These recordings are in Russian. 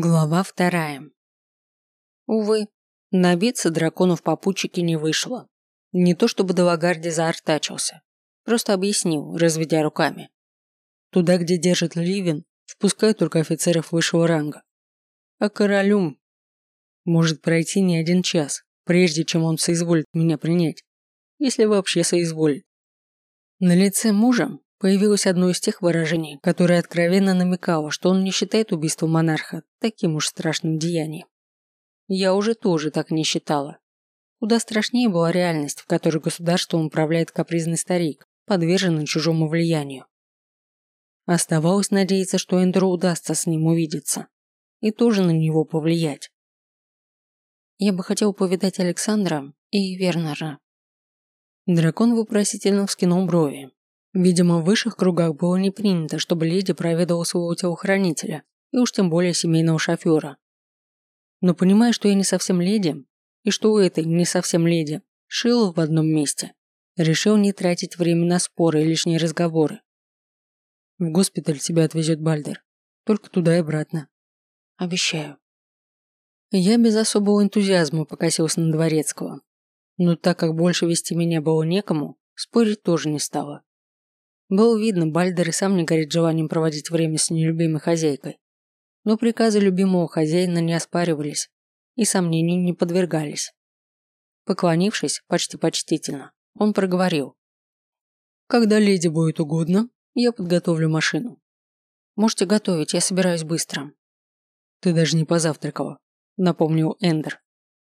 Глава вторая. Увы, набиться дракону в попутчике не вышло. Не то чтобы Далагарди заортачился. Просто объяснил, разведя руками. Туда, где держит Ливен, впускают только офицеров высшего ранга. А королю может пройти не один час, прежде чем он соизволит меня принять. Если вообще соизволит. На лице мужа Появилось одно из тех выражений, которое откровенно намекало, что он не считает убийство монарха таким уж страшным деянием. Я уже тоже так не считала. Куда страшнее была реальность, в которой государством управляет капризный старик, подверженный чужому влиянию. Оставалось надеяться, что Эндеру удастся с ним увидеться и тоже на него повлиять. Я бы хотел повидать Александра и Вернера. Дракон вопросительно вскинул брови, Видимо, в высших кругах было не принято, чтобы леди проведала своего телохранителя, и уж тем более семейного шофера. Но понимая, что я не совсем леди, и что у этой не совсем леди, шил в одном месте, решил не тратить время на споры и лишние разговоры. В госпиталь тебя отвезет Бальдер. Только туда и обратно. Обещаю. Я без особого энтузиазма покосился на Дворецкого. Но так как больше вести меня было некому, спорить тоже не стало. Было видно, Бальдер и сам не горит желанием проводить время с нелюбимой хозяйкой. Но приказы любимого хозяина не оспаривались и сомнению не подвергались. Поклонившись, почти почтительно, он проговорил. «Когда леди будет угодно, я подготовлю машину. Можете готовить, я собираюсь быстро». «Ты даже не позавтракала», — напомнил Эндер.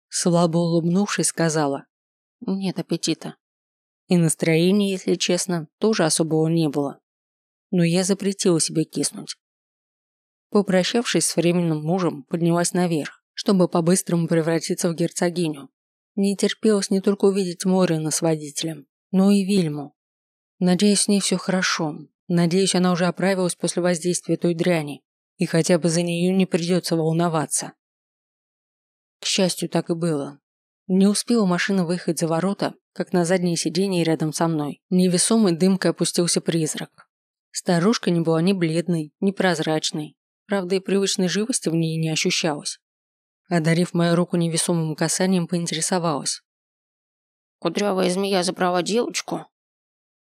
Слабо улыбнувшись, сказала. «Нет аппетита». И настроения, если честно, тоже особого не было. Но я запретила себе киснуть. Попрощавшись с временным мужем, поднялась наверх, чтобы по-быстрому превратиться в герцогиню. Не терпелось не только увидеть Морина с водителем, но и Вильму. Надеюсь, с ней все хорошо. Надеюсь, она уже оправилась после воздействия той дряни, и хотя бы за нее не придется волноваться. К счастью, так и было. Не успела машина выехать за ворота, как на заднее сиденье рядом со мной невесомой дымкой опустился призрак. Старушка не была ни бледной, ни прозрачной, правда и привычной живости в ней не ощущалось. Одарив мою руку невесомым касанием, поинтересовалась. «Кудрявая змея забрала девочку?»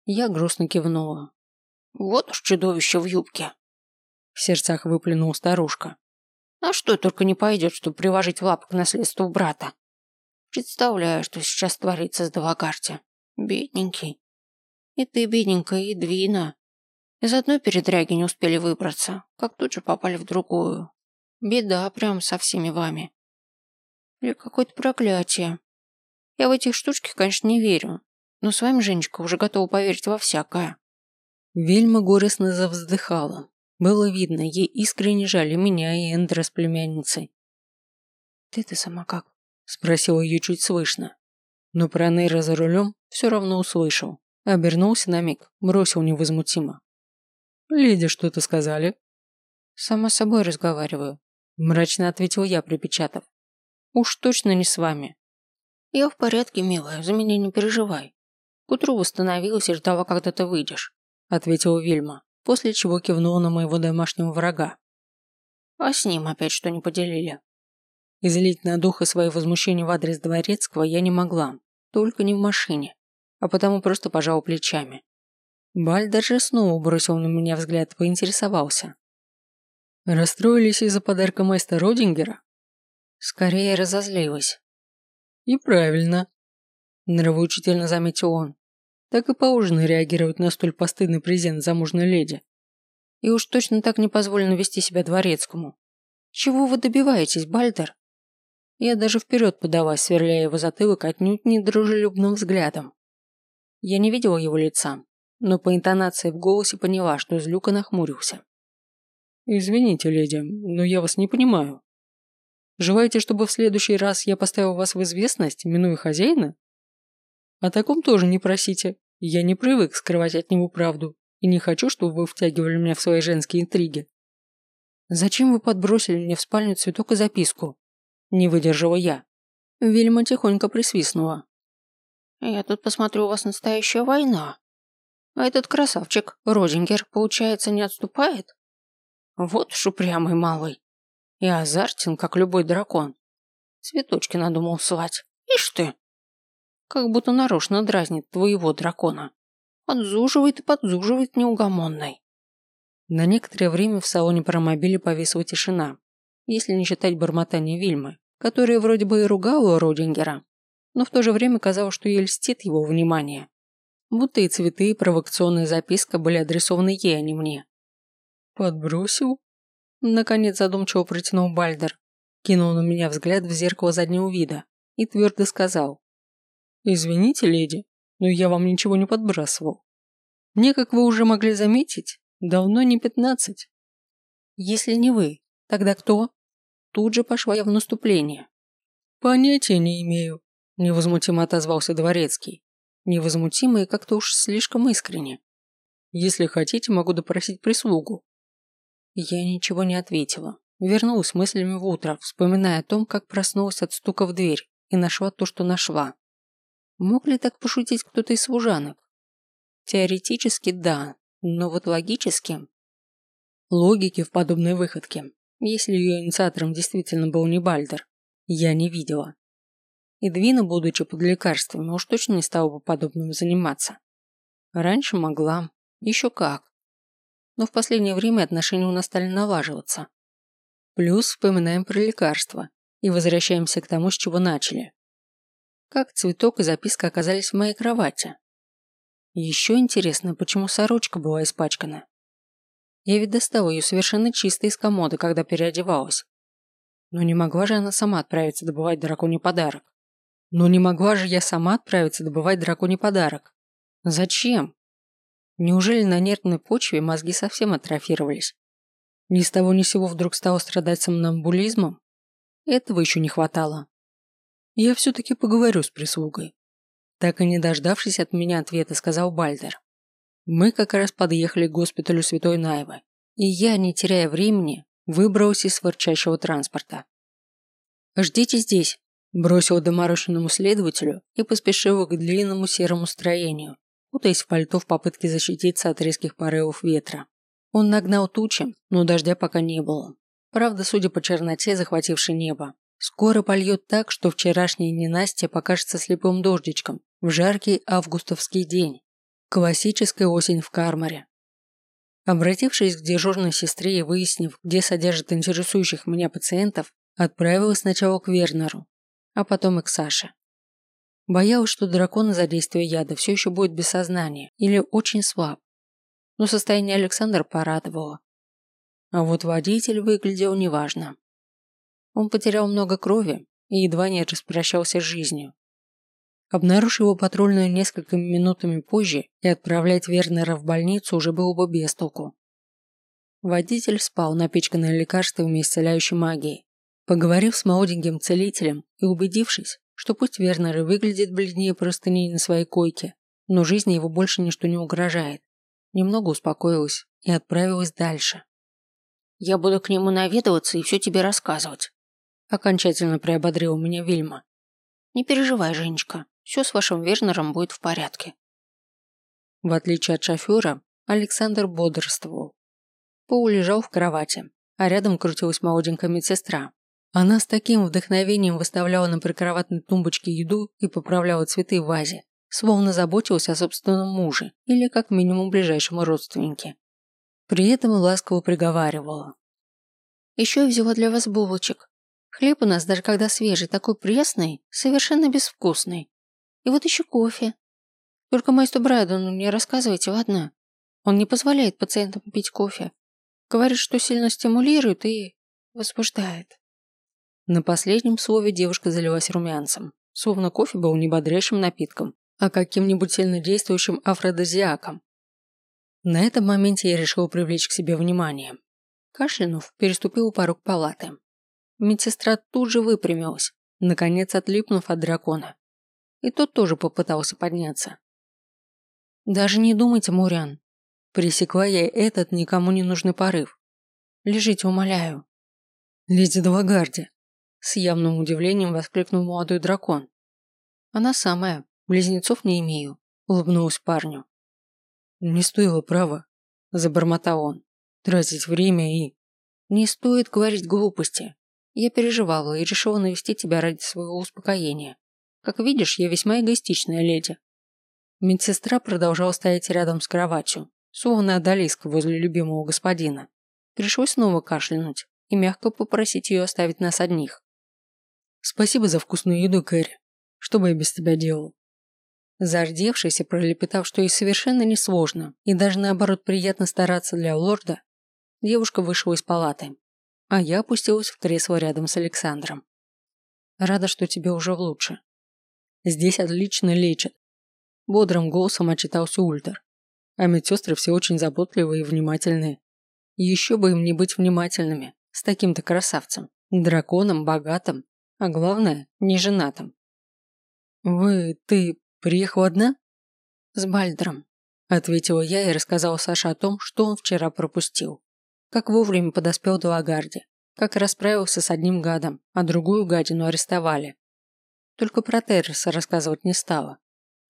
Я грустно кивнула. «Вот уж чудовище в юбке!» В сердцах выплюнула старушка. «А что только не пойдет, чтобы приложить в лапы к наследству брата?» Представляю, что сейчас творится с Далагарте. Бедненький. И ты, бедненькая, и Двина. Из одной передряги не успели выбраться, как тут же попали в другую. Беда прям со всеми вами. Или какое-то проклятие. Я в этих штучки, конечно, не верю, но с вами, Женечка, уже готова поверить во всякое. Вельма горестно завздыхала. Было видно, ей искренне жали меня и Эндра с племянницей. Ты-то сама как? Спросил ее чуть слышно. Но про Нейра за рулем все равно услышал. Обернулся на миг, бросил невозмутимо. «Леди, что-то сказали?» «Сама собой разговариваю», – мрачно ответил я, припечатав. «Уж точно не с вами». «Я в порядке, милая, за меня не переживай. К утру восстановилась и ждала, когда ты выйдешь», – ответила Вильма, после чего кивнула на моего домашнего врага. «А с ним опять что не поделили?» Излить на духа свои возмущения в адрес Дворецкого я не могла, только не в машине, а потому просто пожал плечами. Баль даже снова бросил на меня взгляд и поинтересовался. Расстроились из-за подарка майста Родингера? Скорее разозлилась. И правильно. Нравоучительно заметил он. Так и положено реагировать на столь постыдный презент замужной леди. И уж точно так не позволено вести себя дворецкому. Чего вы добиваетесь, Бальдер? Я даже вперед подалась, сверляя его затылок отнюдь не дружелюбным взглядом. Я не видела его лица, но по интонации в голосе поняла, что Злюка нахмурился. «Извините, леди, но я вас не понимаю. Желаете, чтобы в следующий раз я поставил вас в известность, минуя хозяина? О таком тоже не просите. Я не привык скрывать от него правду и не хочу, чтобы вы втягивали меня в свои женские интриги. Зачем вы подбросили мне в спальню цветок и записку? Не выдержала я. Вильма тихонько присвистнула. «Я тут посмотрю, у вас настоящая война. А этот красавчик, Родингер, получается, не отступает? Вот уж упрямый малый. И азартен, как любой дракон. Цветочки надумал свать. Ишь ты! Как будто нарочно дразнит твоего дракона. Подзуживает и подзуживает неугомонной. На некоторое время в салоне промобиля повисла тишина, если не считать бормотания Вильмы, которая вроде бы и ругала Родингера, но в то же время казалось, что ей льстит его внимание. Будто и цветы, и провокационная записка были адресованы ей, а не мне. «Подбросил?» Наконец задумчиво протянул Бальдер, кинул на меня взгляд в зеркало заднего вида и твердо сказал. «Извините, леди, но я вам ничего не подбрасывал. Мне, как вы уже могли заметить, давно не пятнадцать». «Если не вы, тогда кто?» Тут же пошла я в наступление. «Понятия не имею», – невозмутимо отозвался Дворецкий. Невозмутимо и как-то уж слишком искренне. «Если хотите, могу допросить прислугу». Я ничего не ответила. Вернулась мыслями в утро, вспоминая о том, как проснулась от стука в дверь и нашла то, что нашла. Мог ли так пошутить кто-то из служанок? Теоретически да, но вот логически... Логики в подобной выходке если ее инициатором действительно был не Бальдер, я не видела. И Двина, будучи под лекарствами, уж точно не стала бы подобным заниматься. Раньше могла, еще как. Но в последнее время отношения у нас стали налаживаться. Плюс вспоминаем про лекарства и возвращаемся к тому, с чего начали. Как цветок и записка оказались в моей кровати. Еще интересно, почему сорочка была испачкана. Я ведь достала ее совершенно чистой из комода, когда переодевалась. Но не могла же она сама отправиться добывать драконий подарок. Но не могла же я сама отправиться добывать драконий подарок. Зачем? Неужели на нервной почве мозги совсем атрофировались? Ни с того ни сего вдруг стала страдать сомнамбулизмом? Этого еще не хватало. Я все-таки поговорю с прислугой. Так и не дождавшись от меня ответа, сказал Бальдер. Мы как раз подъехали к госпиталю Святой Наивы, и я, не теряя времени, выбрался из ворчащего транспорта. «Ждите здесь», – бросил доморощенному следователю и поспешил к длинному серому строению, путаясь в пальто в попытке защититься от резких порывов ветра. Он нагнал тучи, но дождя пока не было. Правда, судя по черноте, захватившей небо, скоро польет так, что вчерашняя ненастье покажется слепым дождичком в жаркий августовский день. Классическая осень в Кармаре. Обратившись к дежурной сестре и выяснив, где содержат интересующих меня пациентов, отправилась сначала к Вернеру, а потом и к Саше. Боялась, что дракон из-за действия яда все еще будет без сознания или очень слаб. Но состояние Александра порадовало. А вот водитель выглядел неважно. Он потерял много крови и едва не распрощался с жизнью. Обнаружив его патрульную несколькими минутами позже и отправлять Вернера в больницу уже было бы без толку. Водитель спал, напичканный лекарствами и исцеляющей магией. Поговорив с молоденьким целителем и убедившись, что пусть Вернер и выглядит бледнее простыней на своей койке, но жизни его больше ничто не угрожает, немного успокоилась и отправилась дальше. «Я буду к нему наведываться и все тебе рассказывать», окончательно приободрила меня Вильма. «Не переживай, Женечка, все с вашим Вернером будет в порядке. В отличие от шофера, Александр бодрствовал. Пол лежал в кровати, а рядом крутилась молоденькая медсестра. Она с таким вдохновением выставляла на прикроватной тумбочке еду и поправляла цветы в вазе, словно заботилась о собственном муже или как минимум ближайшем родственнике. При этом ласково приговаривала. «Еще я взяла для вас булочек. Хлеб у нас, даже когда свежий, такой пресный, совершенно безвкусный. И вот еще кофе. Только майстру Брайдену не рассказывайте, ладно? Он не позволяет пациентам пить кофе. Говорит, что сильно стимулирует и возбуждает. На последнем слове девушка залилась румянцем, словно кофе был не бодрящим напитком, а каким-нибудь сильнодействующим афродизиаком. На этом моменте я решил привлечь к себе внимание. Кашлянув, переступил порог палаты. Медсестра тут же выпрямилась, наконец отлипнув от дракона и тот тоже попытался подняться. «Даже не думайте, Мурян!» Пресекла я этот никому не нужный порыв. «Лежите, умоляю!» «Леди Далагарди!» С явным удивлением воскликнул молодой дракон. «Она самая. Близнецов не имею», – улыбнулась парню. «Не стоило права», – забормотал он. «Тратить время и...» Не стоит говорить глупости. Я переживала и решила навести тебя ради своего успокоения. Как видишь, я весьма эгоистичная леди. Медсестра продолжала стоять рядом с кроватью, словно одолиска возле любимого господина. Пришлось снова кашлянуть и мягко попросить ее оставить нас одних. «Спасибо за вкусную еду, Кэрри. Что бы я без тебя делал?» Зардевшись и пролепетав, что ей совершенно несложно и даже наоборот приятно стараться для лорда, девушка вышла из палаты, а я опустилась в кресло рядом с Александром. Рада, что тебе уже лучше. Здесь отлично лечат. Бодрым голосом отчитался Ультер. А медсестры все очень заботливые и внимательные. Еще бы им не быть внимательными с таким-то красавцем, драконом, богатым, а главное, не женатым. «Вы... ты приехала одна?» «С Бальдром», – ответила я и рассказала Саше о том, что он вчера пропустил. Как вовремя подоспел до Лагарди, как расправился с одним гадом, а другую гадину арестовали. Только про Терреса рассказывать не стала.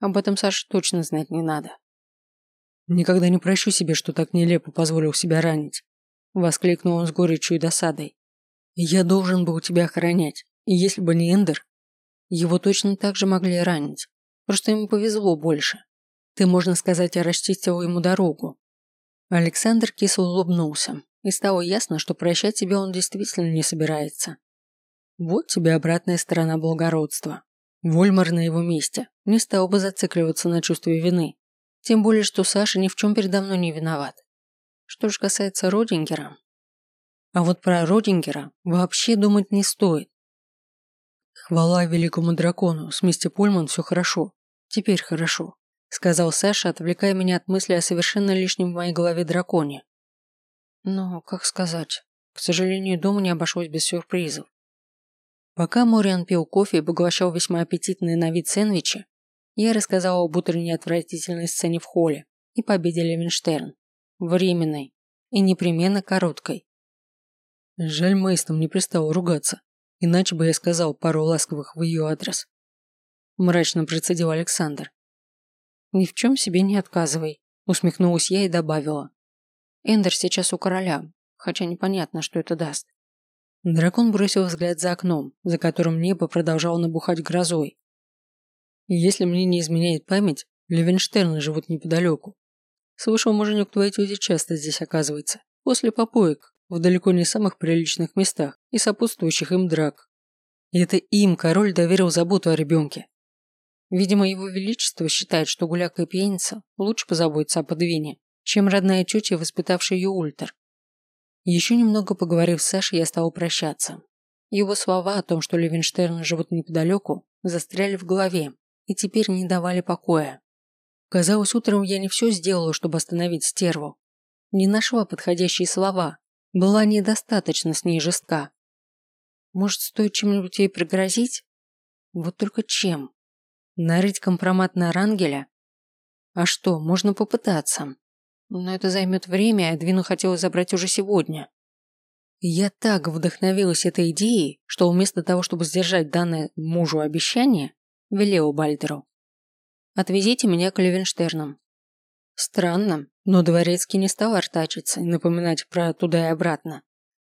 Об этом Саше точно знать не надо. «Никогда не прощу себе, что так нелепо позволил себя ранить», – воскликнул он с горечью и досадой. «Я должен был тебя охранять, и если бы не Эндер, его точно так же могли ранить. Просто ему повезло больше. Ты, можно сказать, расчистил ему дорогу». Александр кисло улыбнулся, и стало ясно, что прощать себе он действительно не собирается. Вот тебе обратная сторона благородства. Вольмар на его месте не стал бы зацикливаться на чувстве вины. Тем более, что Саша ни в чем передо мной не виноват. Что же касается Родингера. А вот про Родингера вообще думать не стоит. Хвала великому дракону, с мисти Польман все хорошо. Теперь хорошо, сказал Саша, отвлекая меня от мысли о совершенно лишнем в моей голове драконе. Но, как сказать, к сожалению, дома не обошлось без сюрпризов. Пока Мориан пил кофе и поглощал весьма аппетитные на вид сэндвичи, я рассказала об утренней отвратительной сцене в холле и победе Левенштерн. Временной и непременно короткой. Жаль, Мейстом не пристал ругаться, иначе бы я сказал пару ласковых в ее адрес. Мрачно процедил Александр. «Ни в чем себе не отказывай», усмехнулась я и добавила. «Эндер сейчас у короля, хотя непонятно, что это даст». Дракон бросил взгляд за окном, за которым небо продолжало набухать грозой, если мне не изменяет память, Левенштерны живут неподалеку. Слышал, муженек твоей тети часто здесь оказывается, после попоек, в далеко не самых приличных местах и сопутствующих им драк. И это им король доверил заботу о ребенке. Видимо, его величество считает, что гуляка и пьяница лучше позаботиться о подвине, чем родная тетя, воспитавшая ее ультер. Еще немного поговорив с Сашей, я стал прощаться. Его слова о том, что Левенштерны живут неподалеку, застряли в голове, и теперь не давали покоя. Казалось, утром я не все сделала, чтобы остановить стерву. Не нашла подходящие слова, была недостаточно с ней жестка. Может, стоит чем-нибудь ей пригрозить? Вот только чем? Нарыть компромат на Рангеля? А что, можно попытаться. Но это займет время, а Двину хотела забрать уже сегодня. Я так вдохновилась этой идеей, что вместо того, чтобы сдержать данное мужу обещание, велел Бальдеру. «Отвезите меня к Левенштернам». Странно, но Дворецкий не стал артачиться и напоминать про туда и обратно.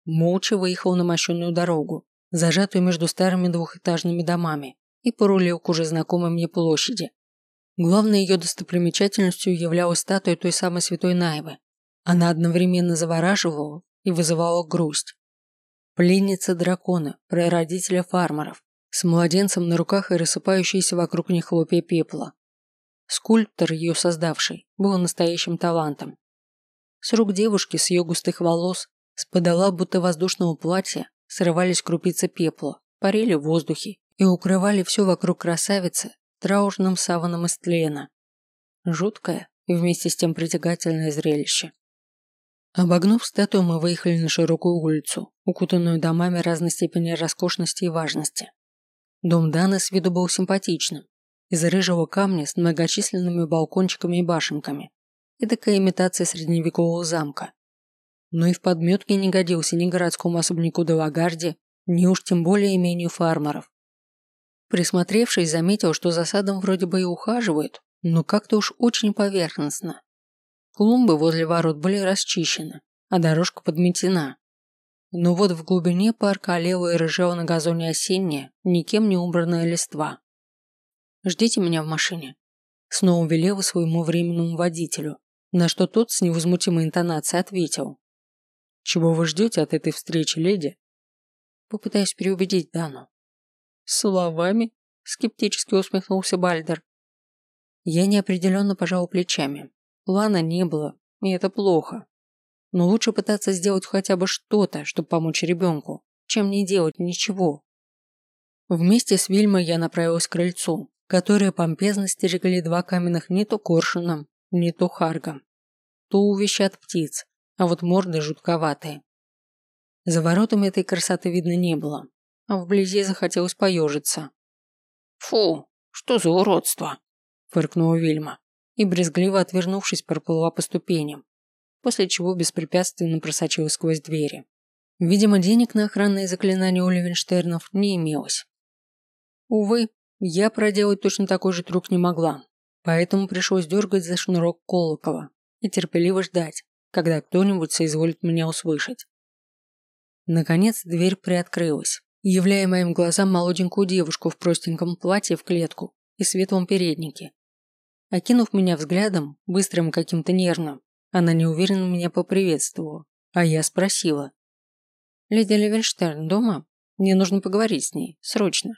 Молча выехал на мощенную дорогу, зажатую между старыми двухэтажными домами, и порулил к уже знакомой мне площади. Главной ее достопримечательностью являлась статуя той самой святой Наивы. Она одновременно завораживала и вызывала грусть. Пленница дракона, прародителя фармеров, с младенцем на руках и рассыпающейся вокруг них хлопья пепла. Скульптор, ее создавший, был настоящим талантом. С рук девушки, с ее густых волос, спадала будто воздушного платья, срывались крупицы пепла, парили в воздухе и укрывали все вокруг красавицы траурным саваном из тлена. Жуткое и вместе с тем притягательное зрелище. Обогнув статую, мы выехали на широкую улицу, укутанную домами разной степени роскошности и важности. Дом Даны с виду был симпатичным. Из рыжего камня с многочисленными балкончиками и башенками. И такая имитация средневекового замка. Но и в подметке не годился ни городскому особняку Делагарди, ни уж тем более имению фармеров. Присмотревшись, заметил, что за садом вроде бы и ухаживают, но как-то уж очень поверхностно. Клумбы возле ворот были расчищены, а дорожка подметена. Но вот в глубине парка олела и рыжала на газоне осенняя, никем не убранная листва. «Ждите меня в машине», – снова велела своему временному водителю, на что тот с невозмутимой интонацией ответил. «Чего вы ждете от этой встречи, леди?» Попытаюсь переубедить Дану. «Словами?» – скептически усмехнулся Бальдер. Я неопределенно пожал плечами. Плана не было, и это плохо. Но лучше пытаться сделать хотя бы что-то, чтобы помочь ребенку, чем не делать ничего. Вместе с Вильмой я направилась к крыльцу, которое помпезно стерегли два каменных не то коршуном, не то харгом. То увещат птиц, а вот морды жутковатые. За воротами этой красоты видно не было, а вблизи захотелось поежиться. «Фу, что за уродство!» – фыркнула Вильма и, брезгливо отвернувшись, проплыла по ступеням, после чего беспрепятственно просочилась сквозь двери. Видимо, денег на охранные заклинания у Левенштернов не имелось. Увы, я проделать точно такой же трюк не могла, поэтому пришлось дергать за шнурок колокола и терпеливо ждать, когда кто-нибудь соизволит меня услышать. Наконец дверь приоткрылась, являя моим глазам молоденькую девушку в простеньком платье в клетку и светлом переднике. Окинув меня взглядом, быстрым каким-то нервным, она неуверенно меня поприветствовала, а я спросила. «Леди Левенштерн дома? Мне нужно поговорить с ней, срочно».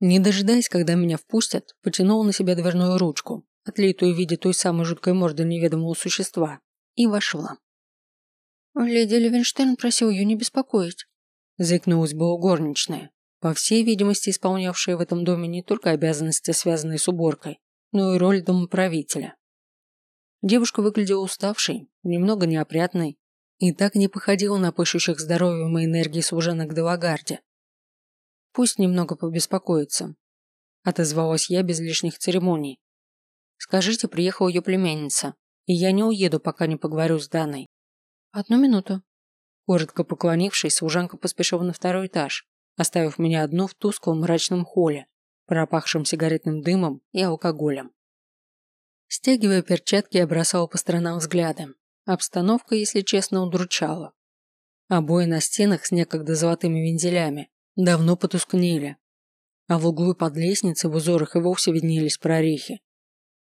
Не дожидаясь, когда меня впустят, потянул на себя дверную ручку, отлитую в виде той самой жуткой морды неведомого существа, и вошла. «Леди Левенштерн просил ее не беспокоить», – заикнулась была горничная, по всей видимости исполнявшая в этом доме не только обязанности, связанные с уборкой, но и роль домоправителя. Девушка выглядела уставшей, немного неопрятной и так не походила на пышущих здоровьем и энергией служанок Делагарде, Пусть немного побеспокоится. Отозвалась я без лишних церемоний. Скажите, приехала ее племянница, и я не уеду, пока не поговорю с Даной. Одну минуту. Коротко поклонившись, служанка поспешила на второй этаж, оставив меня одну в тусклом мрачном холле, пропахшем сигаретным дымом и алкоголем. Стягивая перчатки, я бросала по сторонам взгляды. Обстановка, если честно, удручала. Обои на стенах с некогда золотыми вензелями давно потускнели, а в углу под лестницей в узорах и вовсе виднелись прорехи.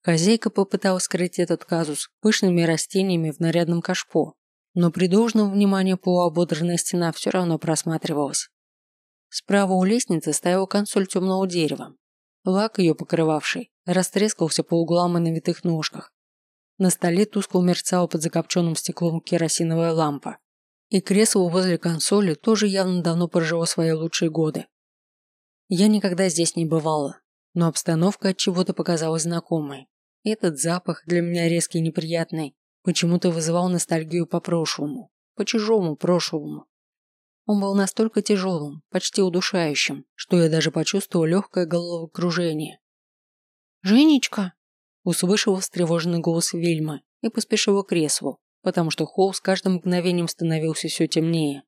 Хозяйка попыталась скрыть этот казус пышными растениями в нарядном кашпо, но при должном внимании полуободранная стена все равно просматривалась. Справа у лестницы стояла консоль темного дерева. Лак ее покрывавший растрескался по углам и на витых ножках. На столе тускло мерцала под закопченным стеклом керосиновая лампа. И кресло возле консоли тоже явно давно прожило свои лучшие годы. Я никогда здесь не бывала, но обстановка от чего-то показалась знакомой. Этот запах для меня резкий и неприятный почему-то вызывал ностальгию по прошлому, по чужому прошлому. Он был настолько тяжелым, почти удушающим, что я даже почувствовал легкое головокружение. «Женечка!» услышала встревоженный голос Вильмы и поспешила к креслу, потому что холл с каждым мгновением становился все темнее.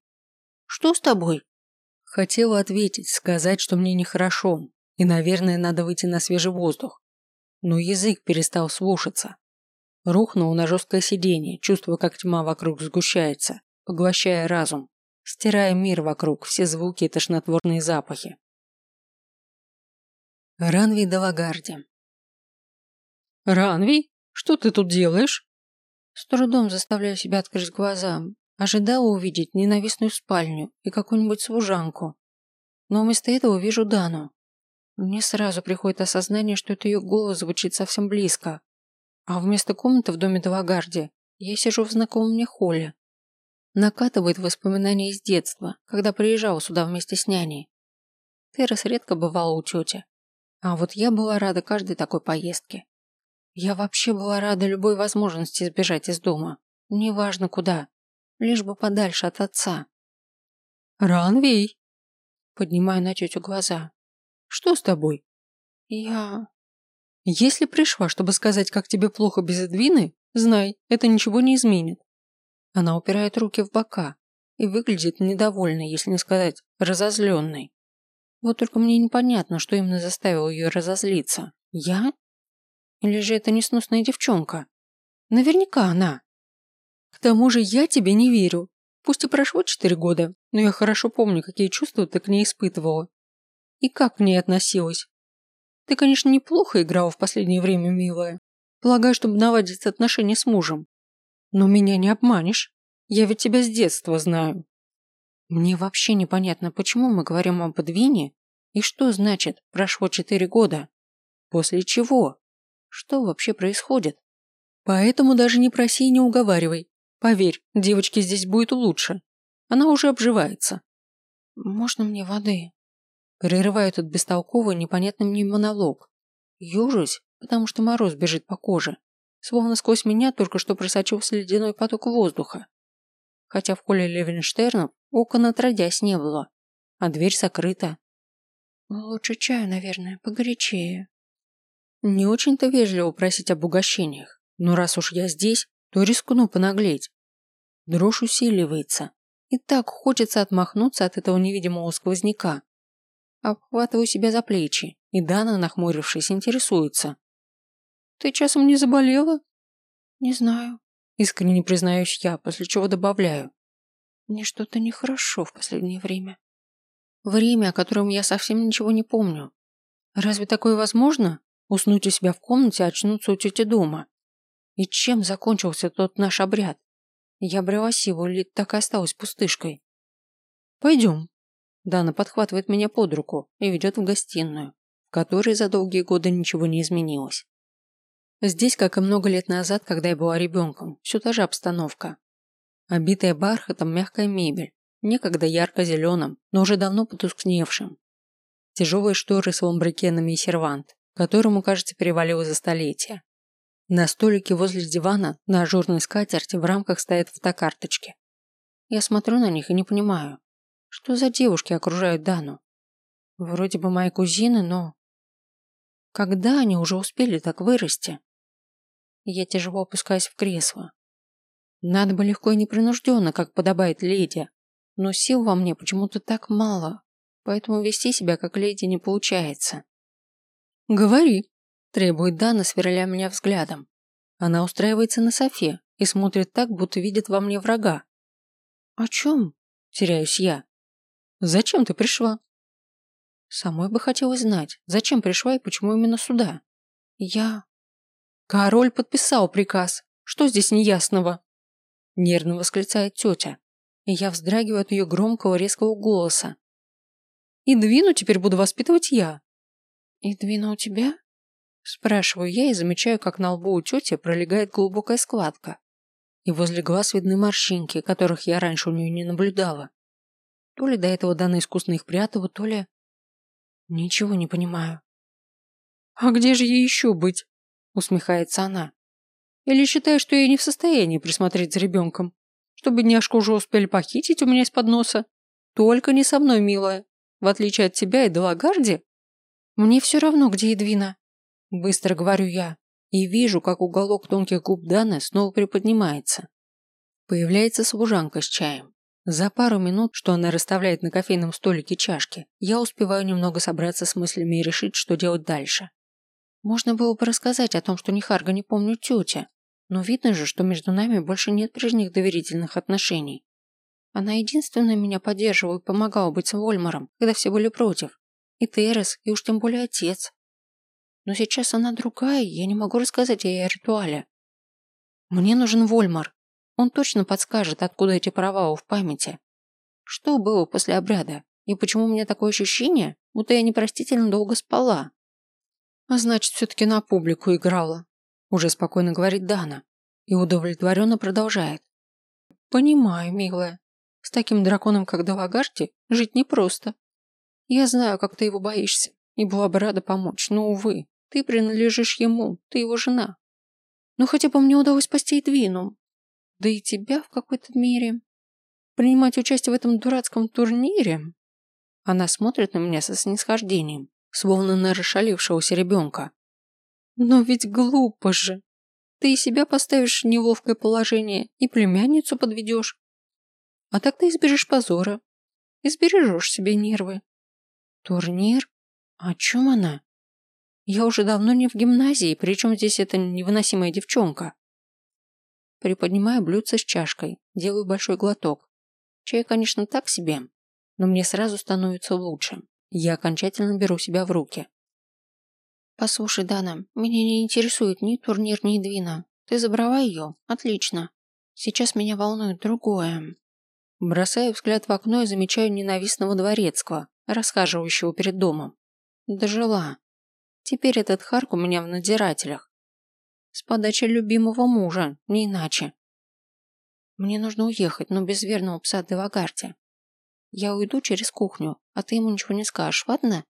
«Что с тобой?» Хотела ответить, сказать, что мне нехорошо, и, наверное, надо выйти на свежий воздух. Но язык перестал слушаться. Рухнул на жесткое сиденье, чувствуя, как тьма вокруг сгущается, поглощая разум, стирая мир вокруг, все звуки и тошнотворные запахи. Ранви Далагарди «Ранви, что ты тут делаешь?» С трудом заставляю себя открыть глаза. Ожидала увидеть ненавистную спальню и какую-нибудь служанку. Но вместо этого вижу Дану. Мне сразу приходит осознание, что это ее голос звучит совсем близко. А вместо комнаты в доме Далагарди я сижу в знакомом мне холле. Накатывает воспоминания из детства, когда приезжала сюда вместе с няней. Террас редко бывала у тети. А вот я была рада каждой такой поездке. Я вообще была рада любой возможности сбежать из дома. Неважно куда. Лишь бы подальше от отца. Ранвей. Поднимаю на тетю глаза. Что с тобой? Я... Если пришла, чтобы сказать, как тебе плохо без Эдвины, знай, это ничего не изменит. Она упирает руки в бока и выглядит недовольной, если не сказать разозленной. Вот только мне непонятно, что именно заставило ее разозлиться. Я или же это несносная девчонка? Наверняка она. К тому же я тебе не верю. Пусть и прошло четыре года, но я хорошо помню, какие чувства ты к ней испытывала. И как к ней относилась. Ты, конечно, неплохо играла в последнее время, милая. Полагаю, чтобы наладить отношения с мужем. Но меня не обманешь. Я ведь тебя с детства знаю. Мне вообще непонятно, почему мы говорим об Эдвине и что значит «прошло четыре года». После чего? Что вообще происходит? Поэтому даже не проси и не уговаривай. Поверь, девочке здесь будет лучше. Она уже обживается. Можно мне воды? Прерываю этот бестолковый, непонятный мне монолог. Южусь, потому что мороз бежит по коже. Словно сквозь меня только что просочился ледяной поток воздуха. Хотя в холле Левенштернов окон отродясь не было, а дверь закрыта. Лучше чаю, наверное, погорячее. Не очень-то вежливо просить об угощениях, но раз уж я здесь, то рискну понаглеть. Дрожь усиливается, и так хочется отмахнуться от этого невидимого сквозняка. Обхватываю себя за плечи, и Дана, нахмурившись, интересуется. «Ты часом не заболела?» «Не знаю», – искренне признаюсь я, после чего добавляю. «Мне что-то нехорошо в последнее время». Время, о котором я совсем ничего не помню. Разве такое возможно? Уснуть у себя в комнате, а очнуться у тети дома. И чем закончился тот наш обряд? Я брела силу или так и осталась пустышкой? Пойдем, Дана подхватывает меня под руку и ведет в гостиную, в которой за долгие годы ничего не изменилось. Здесь, как и много лет назад, когда я была ребенком, все та же обстановка. Обитая бархатом мягкая мебель, некогда ярко-зеленым, но уже давно потускневшим. Тяжелые шторы с ламбрикенами и сервант, которому, кажется, перевалило за столетия. На столике возле дивана на ажурной скатерти в рамках стоят фотокарточки. Я смотрю на них и не понимаю, что за девушки окружают Дану? Вроде бы мои кузины, но... Когда они уже успели так вырасти? Я тяжело опускаюсь в кресло. Надо бы легко и непринужденно, как подобает леди. Но сил во мне почему-то так мало, поэтому вести себя как леди не получается. «Говори», – требует Дана, сверля меня взглядом. Она устраивается на софе и смотрит так, будто видит во мне врага. «О чем?» – теряюсь я. Зачем ты пришла? Самой бы хотелось знать, зачем пришла и почему именно сюда. Я... Король подписал приказ. Что здесь неясного? Нервно восклицает тетя. И я вздрагиваю от ее громкого резкого голоса. И Двину теперь буду воспитывать я. И Двина у тебя? Спрашиваю я и замечаю, как на лбу у тети пролегает глубокая складка. И возле глаз видны морщинки, которых я раньше у нее не наблюдала. То ли до этого Дана искусно их прятала, то ли... Ничего не понимаю. «А где же ей еще быть?» усмехается она. «Или считаешь, что я не в состоянии присмотреть за ребенком? Что бедняжку уже успели похитить у меня из-под носа? Только не со мной, милая. В отличие от тебя и Делагарди, мне все равно, где Едвина. Быстро говорю я и вижу, как уголок тонких губ Даны снова приподнимается. Появляется служанка с чаем. За пару минут, что она расставляет на кофейном столике чашки, я успеваю немного собраться с мыслями и решить, что делать дальше. Можно было бы рассказать о том, что ни Харга не помню тетя, но видно же, что между нами больше нет прежних доверительных отношений. Она единственная меня поддерживала и помогала быть с Вольмаром, когда все были против. И Терес, и уж тем более отец. Но сейчас она другая, я не могу рассказать ей о ритуале. Мне нужен Вольмар, он точно подскажет, откуда эти провалы в памяти. Что было после обряда? И почему у меня такое ощущение, будто я непростительно долго спала? А значит, все-таки на публику играла. Уже спокойно говорит Дана. И удовлетворенно продолжает. Понимаю, милая. С таким драконом, как Далагарти, жить непросто. Я знаю, как ты его боишься, и была бы рада помочь, но, увы, ты принадлежишь ему, ты его жена. Но хотя бы мне удалось спасти Эдвину, да и тебя в какой-то мере. Принимать участие в этом дурацком турнире? Она смотрит на меня со снисхождением, словно на расшалившегося ребенка. Но ведь глупо же. Ты и себя поставишь в неловкое положение, и племянницу подведешь. А так ты избежишь позора. Избережешь себе нервы. Турнир? О чем она? Я уже давно не в гимназии, причем здесь эта невыносимая девчонка. Приподнимаю блюдце с чашкой, делаю большой глоток. Чай, конечно, так себе, но мне сразу становится лучше. Я окончательно беру себя в руки. Послушай, Дана, меня не интересует ни турнир, ни Двина. Ты забрала ее? Отлично. Сейчас меня волнует другое. Бросаю взгляд в окно и замечаю ненавистного дворецкого, расхаживающего перед домом. Дожила. Теперь этот Харк у меня в надзирателях. С подачи любимого мужа, не иначе. Мне нужно уехать, но без верного пса Девагарти. Я уйду через кухню, а ты ему ничего не скажешь, ладно?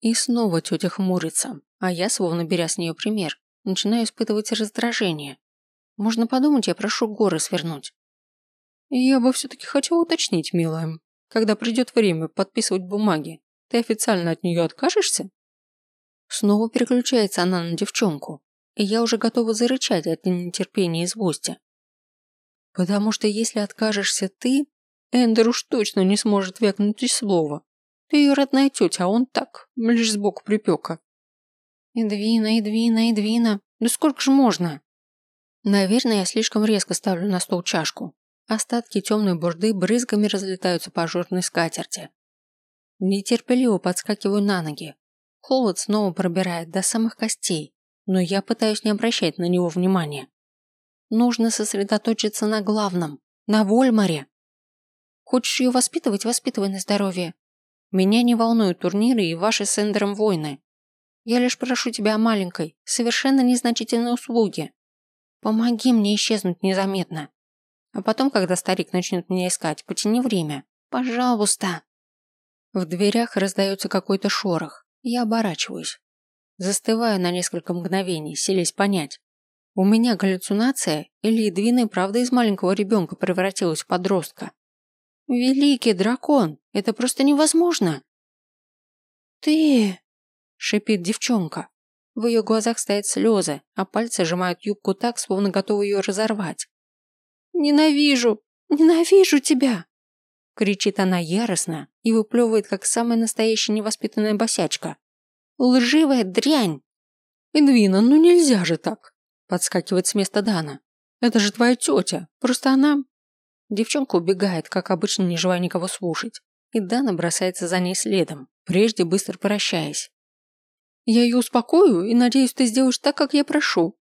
И снова тетя хмурится, а я, словно беря с нее пример, начинаю испытывать раздражение. Можно подумать, я прошу горы свернуть. Я бы все-таки хотела уточнить, милая, когда придет время подписывать бумаги, ты официально от нее откажешься? Снова переключается она на девчонку, и я уже готова зарычать от нетерпения и злости. Потому что если откажешься ты, Эндер уж точно не сможет вякнуть и слова. Ты ее родная тетя, а он так, лишь сбоку припека. Эдвина, Эдвина, Эдвина, да сколько же можно? Наверное, я слишком резко ставлю на стол чашку. Остатки темной бурды брызгами разлетаются по ажурной скатерти. Нетерпеливо подскакиваю на ноги, Холод снова пробирает до самых костей, но я пытаюсь не обращать на него внимания. Нужно сосредоточиться на главном, на Вольмаре. Хочешь ее воспитывать, воспитывай на здоровье. Меня не волнуют турниры и ваши с Эндером войны. Я лишь прошу тебя о маленькой, совершенно незначительной услуге. Помоги мне исчезнуть незаметно. А потом, когда старик начнет меня искать, потяни время. Пожалуйста. В дверях раздается какой-то шорох. Я оборачиваюсь. Застываю на несколько мгновений, селись понять. У меня галлюцинация или Эдвина правда из маленького ребенка превратилась в подростка? Великий дракон, это просто невозможно. Ты... шипит девчонка. В ее глазах стоят слезы, а пальцы сжимают юбку так, словно готовы ее разорвать. «Ненавижу! Ненавижу тебя!» Кричит она яростно и выплевывает, как самая настоящая невоспитанная босячка. «Лживая дрянь!» «Эдвина, ну нельзя же так!» Подскакивает с места Дана. «Это же твоя тетя, просто она...» Девчонка убегает, как обычно, не желая никого слушать. И Дана бросается за ней следом, прежде быстро прощаясь. «Я ее успокою и надеюсь, ты сделаешь так, как я прошу.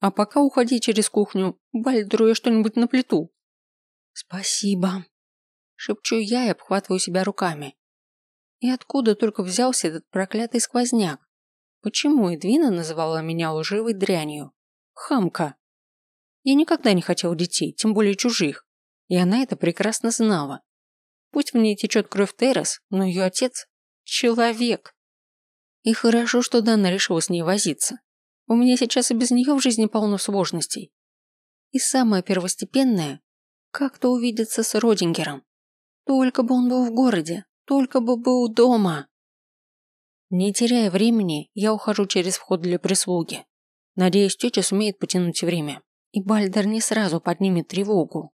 А пока уходи через кухню, Бальдеру я что-нибудь на плиту». «Спасибо», Шепчу я и обхватываю себя руками. И откуда только взялся этот проклятый сквозняк? Почему Эдвина называла меня лживой дрянью? Хамка. Я никогда не хотел детей, тем более чужих. И она это прекрасно знала. Пусть в ней течет кровь Террас, но ее отец – человек. И хорошо, что Дана решила с ней возиться. У меня сейчас и без нее в жизни полно сложностей. И самое первостепенное – как-то увидеться с Родингером. Только бы он был в городе, только бы был дома. Не теряя времени, я ухожу через вход для прислуги. Надеюсь, тетя сумеет потянуть время, и Бальдер не сразу поднимет тревогу.